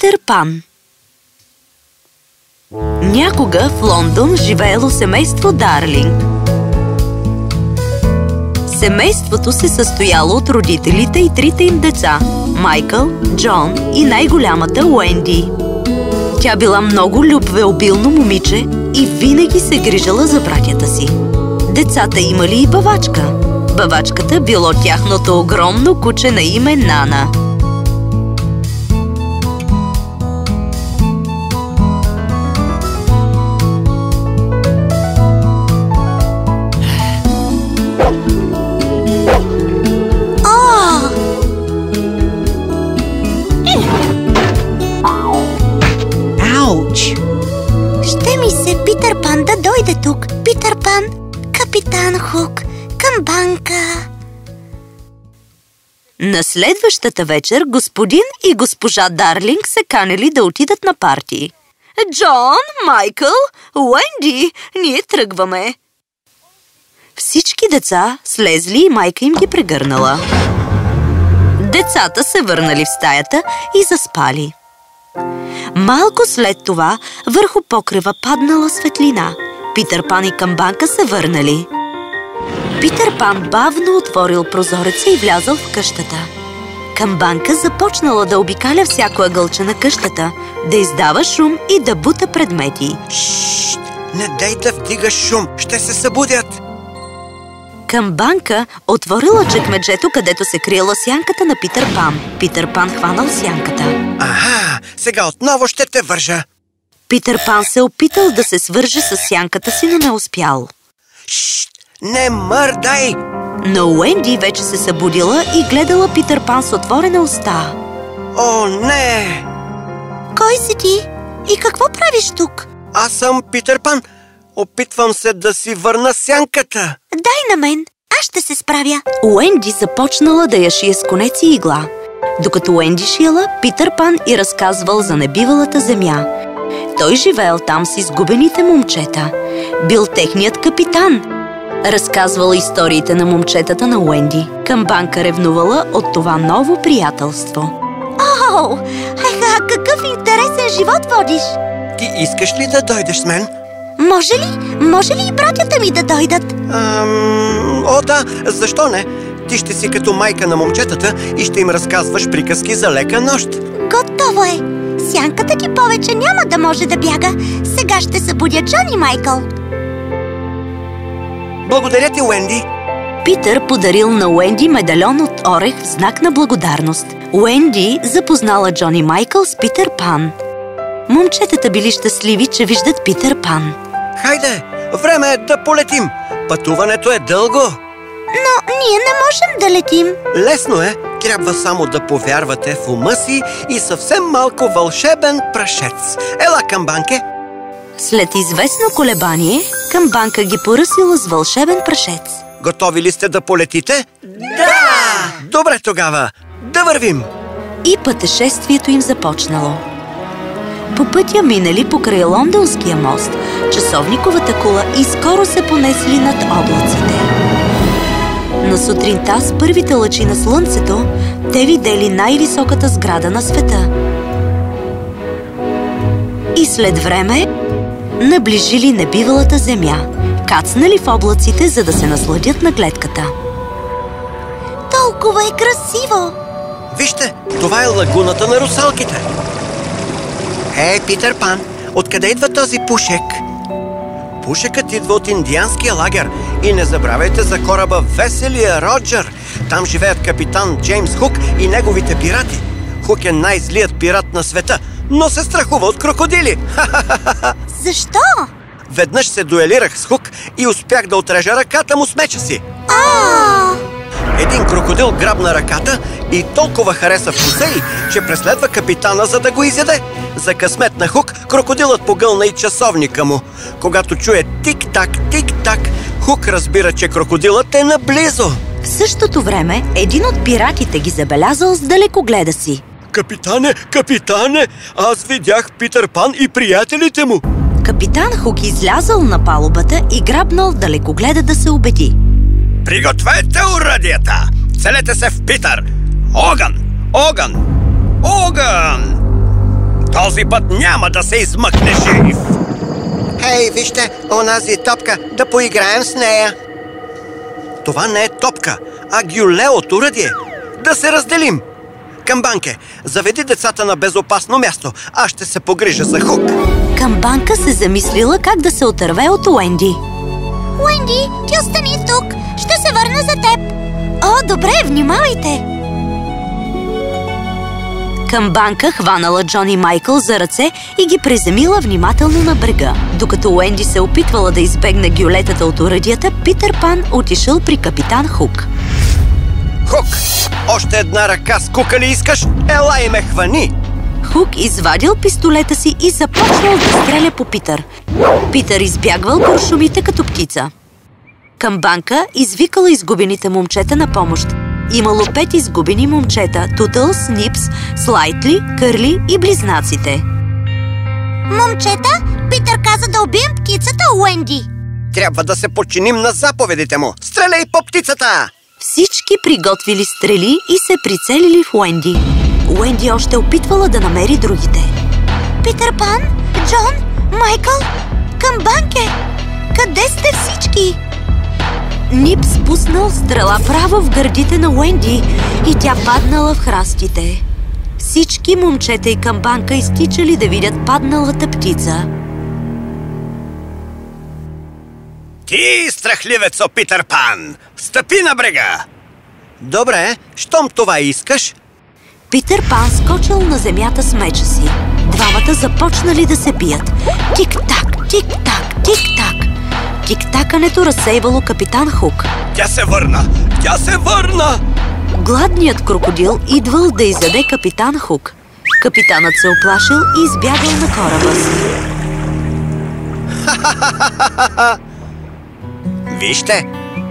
Питър Пан Някога в Лондон живеело семейство Дарлинг. Семейството се състояло от родителите и трите им деца – Майкъл, Джон и най-голямата Уенди. Тя била много любвеобилно момиче и винаги се грижала за братята си. Децата имали и бавачка. Бавачката било тяхното огромно куче на име Нана – дойде тук Питър Пан, капитан Хук, към банка. На следващата вечер господин и госпожа Дарлинг се канели да отидат на парти. Джон, Майкъл, Уенди, ние тръгваме. Всички деца слезли и майка им ги прегърнала. Децата се върнали в стаята и заспали. Малко след това върху покрива паднала светлина – Питър Пан и Камбанка се върнали. Питър Пан бавно отворил прозореца и влязъл в къщата. Камбанка започнала да обикаля всяко ъгълче на къщата, да издава шум и да бута предмети. Шшш! Не дай да вдигаш шум! Ще се събудят! Камбанка отворила чекмеджето, където се криела сянката на Питър Пан. Питър Пан хванал сянката. Ага, сега отново ще те вържа. Питър Пан се опитал да се свърже с сянката си, но не успял. Шшт! Не мърдай! Но Уенди вече се събудила и гледала Питър Пан с отворена уста. О, не! Кой си ти? И какво правиш тук? Аз съм Питър Пан. Опитвам се да си върна сянката. Дай на мен. Аз ще се справя. Уенди започнала да я шие с конец и игла. Докато Уенди шила, Питър Пан и разказвал за небивалата земя. Той живеел там с изгубените момчета. Бил техният капитан. Разказвала историите на момчетата на Уенди. Към банка ревнувала от това ново приятелство. О, еха, какъв интересен живот водиш! Ти искаш ли да дойдеш с мен? Може ли? Може ли и братята ми да дойдат? Ам, о, да, защо не? Ти ще си като майка на момчетата и ще им разказваш приказки за лека нощ. Готово е! Сянката ти повече няма да може да бяга. Сега ще събудя Джон и Майкъл. Благодаря ти, Уенди. Питър подарил на Уенди медальон от орех в знак на благодарност. Уенди запознала Джон и Майкъл с Питър Пан. Момчетата били щастливи, че виждат Питър Пан. Хайде, време е да полетим. Пътуването е дълго. Но ние не можем да летим. Лесно е. Трябва само да повярвате в ума си и съвсем малко вълшебен прашец. Ела към банке! След известно колебание, към банка ги поръсила с вълшебен прашец. Готови ли сте да полетите? Да! Добре тогава, да вървим! И пътешествието им започнало. По пътя минали покрай Лондонския мост, часовниковата кула и скоро се понесли над облаците. На сутринта с първите лъчи на слънцето, те видели най-високата сграда на света. И след време наближили небивалата земя, кацнали в облаците, за да се насладят на гледката. Толкова е красиво! Вижте, това е лагуната на русалките. Ей, Питър Пан, откъде идва този пушек? Пушекът идва от индианския лагер и не забравяйте за кораба Веселия Роджер. Там живеят капитан Джеймс Хук и неговите пирати. Хук е най-злият пират на света, но се страхува от крокодили. Защо? Веднъж се дуелирах с Хук и успях да отрежа ръката му с меча си. А! Един крокодил грабна ръката и толкова хареса вкуса й, че преследва капитана, за да го изяде. За късмет на Хук, крокодилът погълна и часовника му. Когато чуе тик-так, тик-так, Хук разбира, че крокодилът е наблизо. В същото време, един от пиратите ги забелязал с далекогледа си. Капитане, капитане, аз видях Питър Пан и приятелите му. Капитан Хук излязъл на палубата и грабнал далекогледа да се убеди. Пригответе урадията! Целете се в Питър! Огън! Огън! Огън! Този път няма да се измъкне жив! Хей, вижте, онази топка, да поиграем с нея. Това не е топка, а гюле от уръдие. Да се разделим. Камбанке, заведи децата на безопасно място. Аз ще се погрижа за Хук. Камбанка се замислила как да се отърве от Уенди. Уенди, ти остани тук. Ще се върна за теб. О, добре, внимавайте! Камбанка хванала Джони Майкъл за ръце и ги приземила внимателно на брега. Докато Уенди се опитвала да избегне гюлетата от урадията, Питър Пан отишъл при капитан Хук. Хук, още една ръка с кука ли искаш? Ела и ме хвани! Хук извадил пистолета си и започнал да стреля по Питър. Питър избягвал куршумите като птица. Камбанка извикала изгубените момчета на помощ. Имало пет изгубени момчета – Тутълс, Нипс, Слайтли, Кърли и близнаците. Момчета, Питър каза да убием птицата Уенди. Трябва да се подчиним на заповедите му. Стреляй по птицата! Всички приготвили стрели и се прицелили в Уенди. Уенди още опитвала да намери другите. Питър Пан, Джон, Майкъл, Камбанке, къде сте всички? Нип спуснал стрела право в гърдите на Уенди и тя паднала в храстите. Всички момчета и камбанка изтичали да видят падналата птица. Ти, страхливецо Питър Пан! Стъпи на брега! Добре, щом това искаш, Питър Пан скочил на земята с меча си. Двамата започнали да се бият. Тик-так, тик-так, тик-так. Тик-такането разсейвало капитан Хук. тя се върна! Тя се върна! Гладният крокодил идвал да изяде капитан Хук. Капитанът се оплашил и избягал на кораба си. Вижте,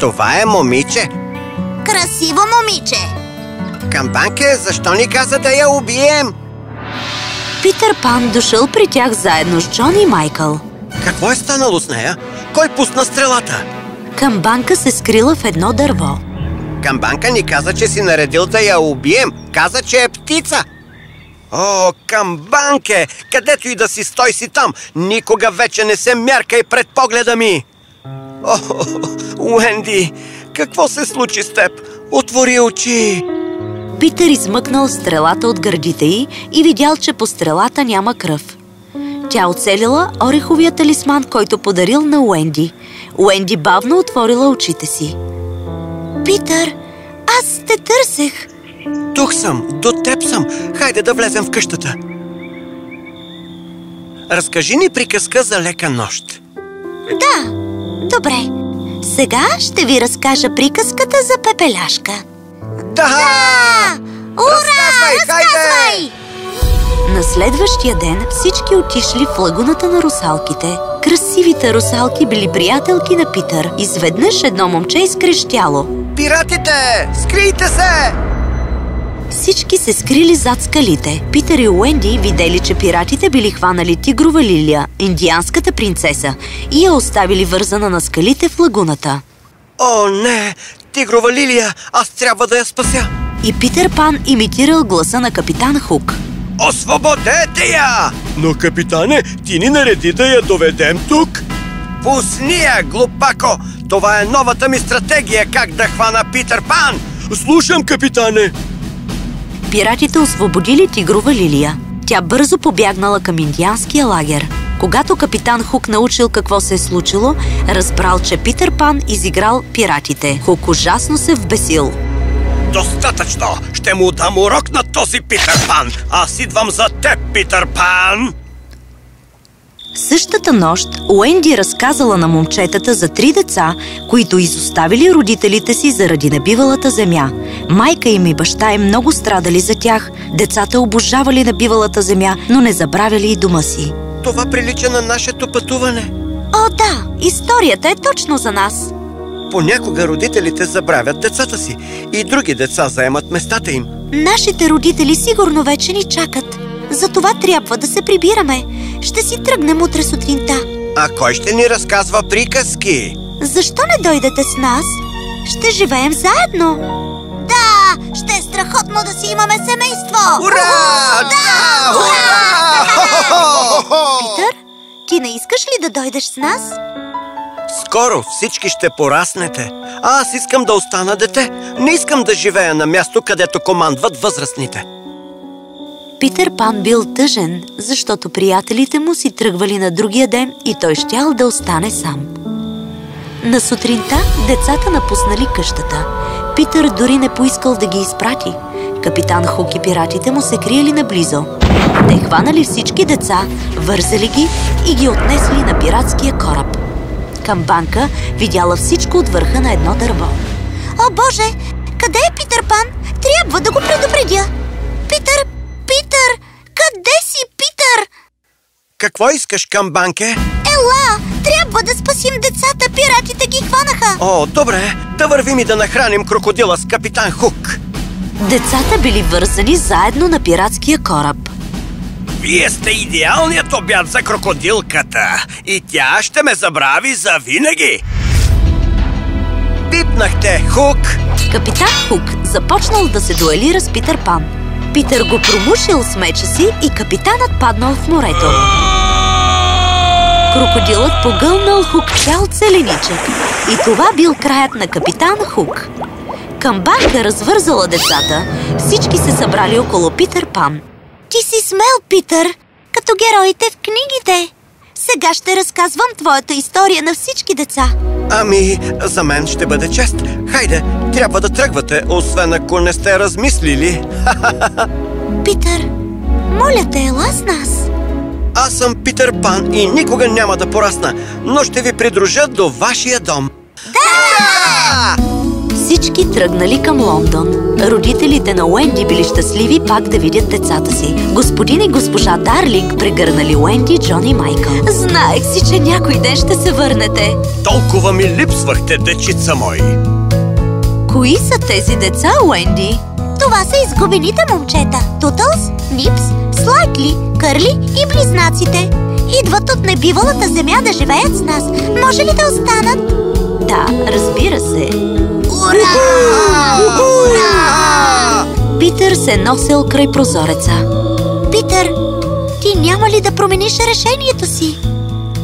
това е момиче. Красиво момиче. Камбанке, защо ни каза да я убием? Питър Пан дошъл при тях заедно с Джон и Майкъл. Какво е станало с нея? Кой пусна стрелата? Камбанка се скрила в едно дърво. Камбанка ни каза, че си наредил да я убием. Каза, че е птица. О, камбанке! Където и да си, стой си там! Никога вече не се мяркай пред погледа ми! О, Уенди, какво се случи с теб? Отвори очи! Питър измъкнал стрелата от гърдите й и видял, че по стрелата няма кръв. Тя оцелила ореховия талисман, който подарил на Уенди. Уенди бавно отворила очите си. Питър, аз те търсех. Тук съм, до теб съм. Хайде да влезем в къщата. Разкажи ни приказка за лека нощ. Да, добре. Сега ще ви разкажа приказката за Пепеляшка. Да! Ура! Разказвай, Разказвай! На следващия ден всички отишли в лагуната на русалките. Красивите русалки били приятелки на Питър. Изведнъж едно момче изкрещяло. Пиратите! Скрийте се! Всички се скрили зад скалите. Питър и Уенди видели, че пиратите били хванали тигрова лилия, индианската принцеса, и я оставили вързана на скалите в лагуната. О, не! Тигрова лилия! Аз трябва да я спася! И Питър Пан имитирал гласа на капитан Хук. Освободете я! Но, капитане, ти ни нареди да я доведем тук. Пусни я, глупако! Това е новата ми стратегия как да хвана Питър Пан! Слушам, капитане. Пиратите освободили тигрова лилия. Тя бързо побягнала към индианския лагер. Когато капитан Хук научил какво се е случило, разбрал, че Питър Пан изиграл пиратите. Хук ужасно се вбесил. Достатъчно! Ще му дам урок на този Питър Пан! Аз идвам за теб, Питър Пан! Същата нощ Уенди разказала на момчетата за три деца, които изоставили родителите си заради набивалата земя. Майка им и баща им много страдали за тях. Децата обожавали набивалата земя, но не забравяли и дома си. Това прилича на нашето пътуване. О, да! Историята е точно за нас! Понякога родителите забравят децата си и други деца заемат местата им. Нашите родители сигурно вече ни чакат. Затова трябва да се прибираме. Ще си тръгнем утре сутринта. А кой ще ни разказва приказки? Защо не дойдете с нас? Ще живеем заедно. Ще е страхотно да си имаме семейство. Ура! Да! Ура! Питър, ти не искаш ли да дойдеш с нас? Скоро всички ще пораснете. А аз искам да остана дете. Не искам да живея на място, където командват възрастните. Питър Пан бил тъжен, защото приятелите му си тръгвали на другия ден и той щял да остане сам. На сутринта децата напуснали къщата. Питър дори не поискал да ги изпрати. Капитан Хук и пиратите му се криели наблизо. Те хванали всички деца, вързали ги и ги отнесли на пиратския кораб. Камбанка видяла всичко от върха на едно дърво. О, Боже! Къде е Питър Пан? Трябва да го предупредя! Питър! Питър! Къде си? Какво искаш, камбанке? Ела! Трябва да спасим децата! Пиратите ги хванаха! О, добре, да вървим и да нахраним крокодила с капитан Хук. Децата били вързани заедно на пиратския кораб. Вие сте идеалният обяд за крокодилката и тя ще ме забрави за винаги. Пипнахте, Хук! Капитан Хук започнал да се дуелира с Питър Пан. Питър го промушил с меча си и капитанът паднал в морето. Крокодилът погълнал Хук цял целеничък. И това бил краят на капитан Хук. Камбанка развързала децата. Всички се събрали около Питър Пан. Ти си смел, Питър, като героите в книгите. Сега ще разказвам твоята история на всички деца. Ами, за мен ще бъде чест. Хайде, трябва да тръгвате, освен ако не сте размислили. Питър, моля те, ела с нас. Аз съм Питър Пан и никога няма да порасна, но ще ви придружа до вашия дом. Всички тръгнали към Лондон. Родителите на Уенди били щастливи пак да видят децата си. Господин и госпожа Дарлинг прегърнали Уенди, Джон и Майкъл. Знаех си, че някой ден ще се върнете. Толкова ми липсвахте, дечица мои. Кои са тези деца, Уенди? Това са изгубените момчета. Тутълс, Нипс, Слайкли, Кърли и близнаците. Идват от небивалата земя да живеят с нас. Може ли да останат? Да, разбира се. Ура! Ура! Питър се носел край прозореца. Питър, ти няма ли да промениш решението си?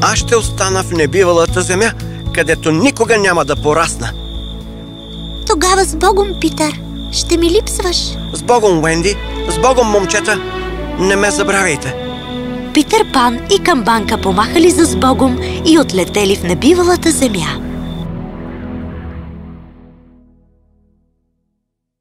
Аз ще остана в небивалата земя, където никога няма да порасна. Тогава с Богом, Питър. Ще ми липсваш. С Богом, Уенди! С Богом, момчета! Не ме забравяйте! Питър Пан и Камбанка помахали за с Богом и отлетели в небивалата земя.